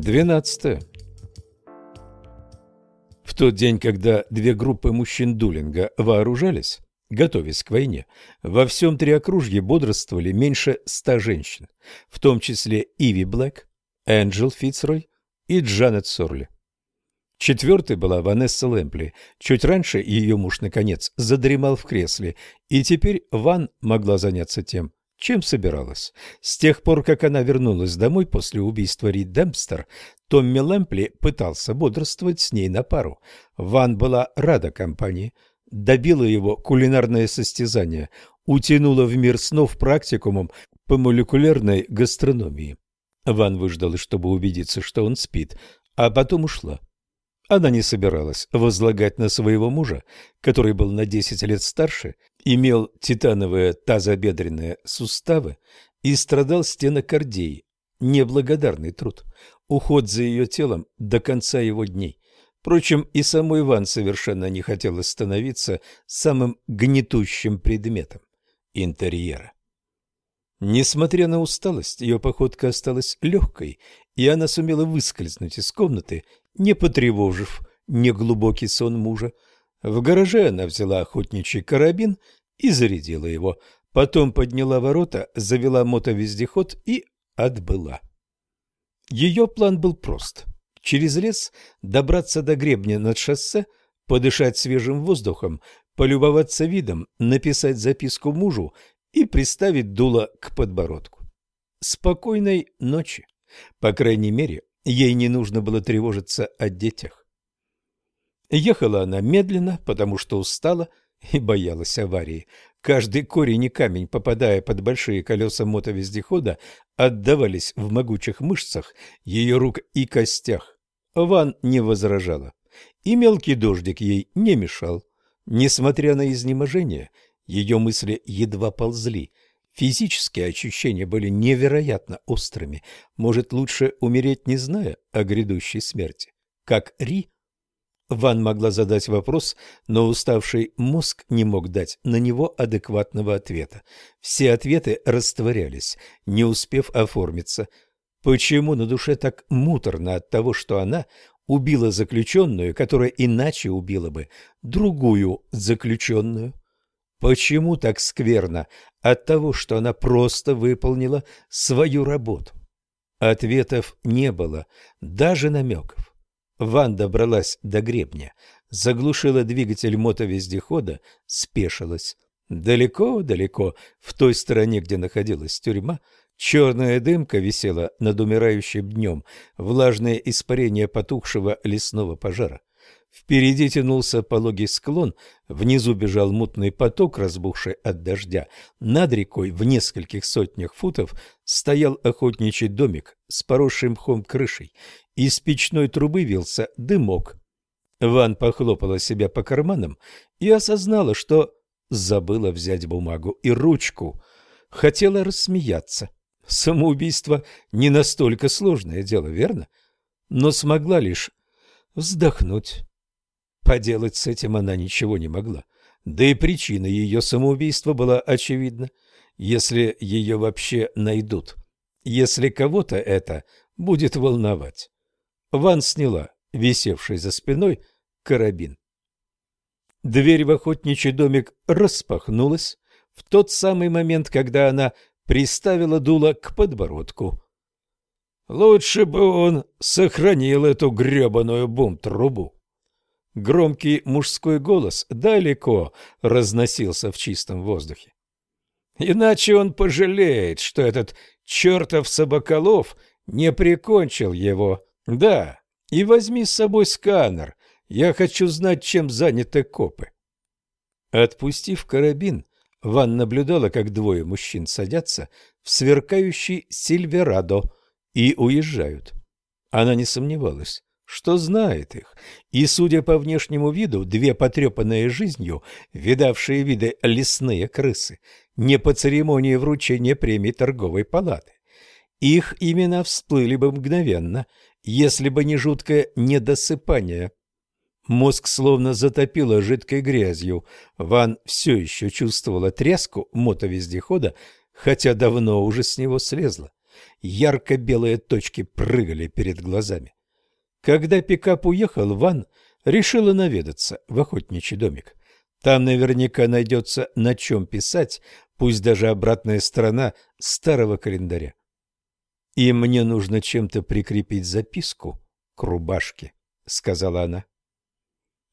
12. В тот день, когда две группы мужчин Дулинга вооружались, готовясь к войне, во всем Триокружье бодрствовали меньше ста женщин, в том числе Иви Блэк, Энджел Фицрой и Джанет Сорли. Четвертой была Ванесса Лэмпли. Чуть раньше ее муж, наконец, задремал в кресле, и теперь Ван могла заняться тем, чем собиралась. С тех пор, как она вернулась домой после убийства Рид Демпстер, Томми Лэмпли пытался бодрствовать с ней на пару. Ван была рада компании, добила его кулинарное состязание, утянула в мир снов практикумом по молекулярной гастрономии. Ван выждала, чтобы убедиться, что он спит, а потом ушла. Она не собиралась возлагать на своего мужа, который был на 10 лет старше, имел титановые тазобедренные суставы и страдал стенокардией. Неблагодарный труд. Уход за ее телом до конца его дней. Впрочем, и самой Иван совершенно не хотелось становиться самым гнетущим предметом интерьера. Несмотря на усталость, ее походка осталась легкой, и она сумела выскользнуть из комнаты не потревожив неглубокий сон мужа. В гараже она взяла охотничий карабин и зарядила его. Потом подняла ворота, завела мотовездеход и отбыла. Ее план был прост. Через лес добраться до гребня над шоссе, подышать свежим воздухом, полюбоваться видом, написать записку мужу и приставить дуло к подбородку. Спокойной ночи. По крайней мере, Ей не нужно было тревожиться о детях. Ехала она медленно, потому что устала и боялась аварии. Каждый корень и камень, попадая под большие колеса мотовездехода, отдавались в могучих мышцах ее рук и костях. Ван не возражала, и мелкий дождик ей не мешал. Несмотря на изнеможение, ее мысли едва ползли – Физические ощущения были невероятно острыми. Может, лучше умереть, не зная о грядущей смерти. Как Ри? Ван могла задать вопрос, но уставший мозг не мог дать на него адекватного ответа. Все ответы растворялись, не успев оформиться. Почему на душе так муторно от того, что она убила заключенную, которая иначе убила бы другую заключенную? Почему так скверно от того, что она просто выполнила свою работу? Ответов не было, даже намеков. Ван добралась до гребня, заглушила двигатель мотовездехода, спешилась. Далеко-далеко, в той стороне, где находилась тюрьма, черная дымка висела над умирающим днем, влажное испарение потухшего лесного пожара. Впереди тянулся пологий склон, внизу бежал мутный поток, разбухший от дождя. Над рекой в нескольких сотнях футов стоял охотничий домик с поросшим мхом крышей. Из печной трубы вился дымок. Ван похлопала себя по карманам и осознала, что забыла взять бумагу и ручку. Хотела рассмеяться. Самоубийство не настолько сложное дело, верно? Но смогла лишь вздохнуть. Поделать с этим она ничего не могла. Да и причина ее самоубийства была очевидна. Если ее вообще найдут. Если кого-то это будет волновать. Ван сняла висевший за спиной карабин. Дверь в охотничий домик распахнулась в тот самый момент, когда она приставила дуло к подбородку. Лучше бы он сохранил эту гребаную бум-трубу. Громкий мужской голос далеко разносился в чистом воздухе. Иначе он пожалеет, что этот чертов собаколов не прикончил его. Да, и возьми с собой сканер. Я хочу знать, чем заняты копы. Отпустив карабин, Ван наблюдала, как двое мужчин садятся в сверкающий Сильверадо и уезжают. Она не сомневалась что знает их, и, судя по внешнему виду, две потрепанные жизнью, видавшие виды лесные крысы, не по церемонии вручения премии торговой палаты. Их имена всплыли бы мгновенно, если бы не жуткое недосыпание. Мозг словно затопило жидкой грязью. Ван все еще чувствовала тряску мотовездехода, хотя давно уже с него слезла. Ярко-белые точки прыгали перед глазами. Когда пикап уехал, Ван решила наведаться в охотничий домик. Там наверняка найдется на чем писать, пусть даже обратная сторона старого календаря. И мне нужно чем-то прикрепить записку к рубашке, сказала она.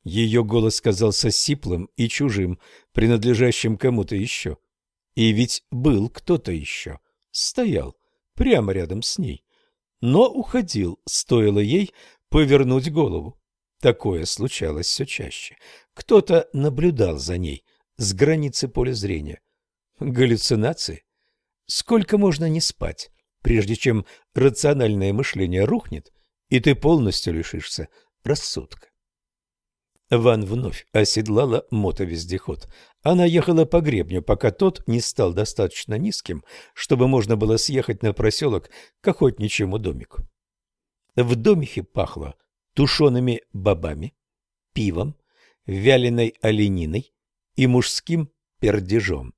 Ее голос казался сиплым и чужим, принадлежащим кому-то еще. И ведь был кто-то еще, стоял прямо рядом с ней, но уходил, стоило ей повернуть голову. Такое случалось все чаще. Кто-то наблюдал за ней с границы поля зрения. Галлюцинации? Сколько можно не спать, прежде чем рациональное мышление рухнет, и ты полностью лишишься рассудка? Ван вновь оседлала мотовездеход. Она ехала по гребню, пока тот не стал достаточно низким, чтобы можно было съехать на проселок к охотничьему домику. В домике пахло тушеными бобами, пивом, вяленой олениной и мужским пердежом.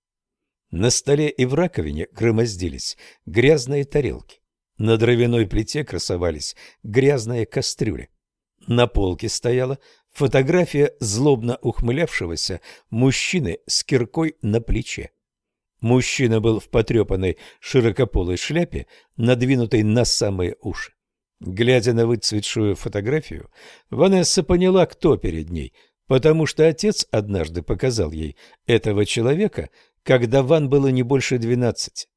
На столе и в раковине громоздились грязные тарелки. На дровяной плите красовались грязные кастрюли. На полке стояла фотография злобно ухмылявшегося мужчины с киркой на плече. Мужчина был в потрепанной широкополой шляпе, надвинутой на самые уши. Глядя на выцветшую фотографию, Ванесса поняла, кто перед ней, потому что отец однажды показал ей этого человека, когда Ван было не больше двенадцати.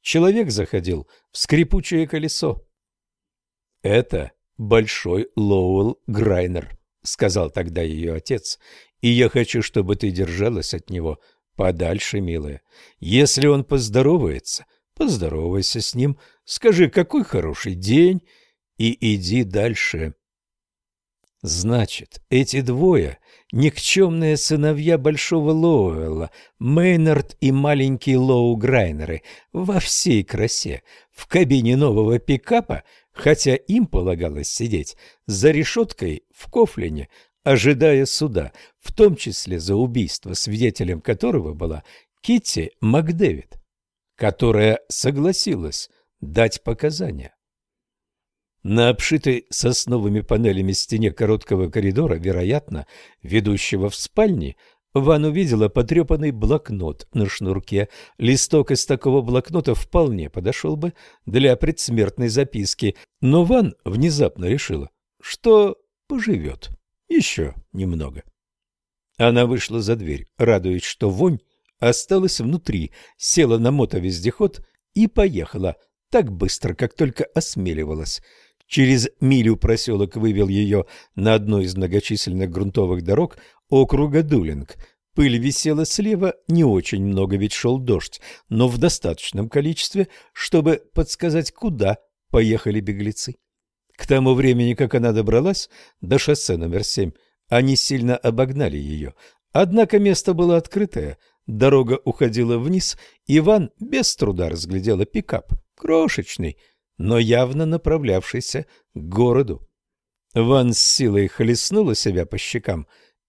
Человек заходил в скрипучее колесо. Это большой Лоуэлл Грайнер, сказал тогда ее отец, и я хочу, чтобы ты держалась от него подальше, милая. Если он поздоровается, поздоровайся с ним, скажи, какой хороший день, и иди дальше. Значит, эти двое — никчемные сыновья Большого Лоуэлла, Мейнард и маленький Лоу Грайнеры, во всей красе, в кабине нового пикапа, хотя им полагалось сидеть за решеткой в Кофлине, ожидая суда, в том числе за убийство, свидетелем которого была Китти Макдэвид, которая согласилась дать показания. На обшитой сосновыми панелями стене короткого коридора, вероятно, ведущего в спальни, Ван увидела потрепанный блокнот на шнурке. Листок из такого блокнота вполне подошел бы для предсмертной записки, но Ван внезапно решила, что поживет еще немного. Она вышла за дверь, радуясь, что вонь осталась внутри, села на мотовездеход и поехала так быстро, как только осмеливалась. Через милю проселок вывел ее на одну из многочисленных грунтовых дорог округа Дулинг. Пыль висела слева, не очень много, ведь шел дождь, но в достаточном количестве, чтобы подсказать, куда поехали беглецы. К тому времени, как она добралась до шоссе номер семь, они сильно обогнали ее. Однако место было открытое, дорога уходила вниз, Иван без труда разглядела пикап, крошечный, но явно направлявшийся к городу. Ван с силой хлестнула себя по щекам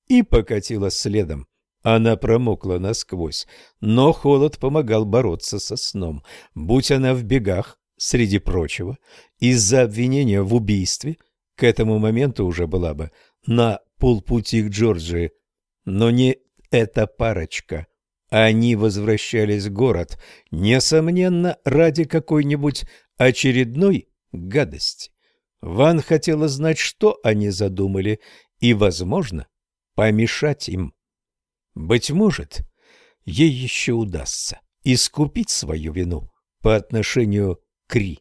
и покатила следом. Она промокла насквозь, но холод помогал бороться со сном. Будь она в бегах, среди прочего, из-за обвинения в убийстве, к этому моменту уже была бы на полпути к Джорджии. Но не эта парочка. Они возвращались в город, несомненно, ради какой-нибудь очередной гадости. Ван хотела знать, что они задумали, и, возможно, помешать им. Быть может, ей еще удастся искупить свою вину по отношению к Ри.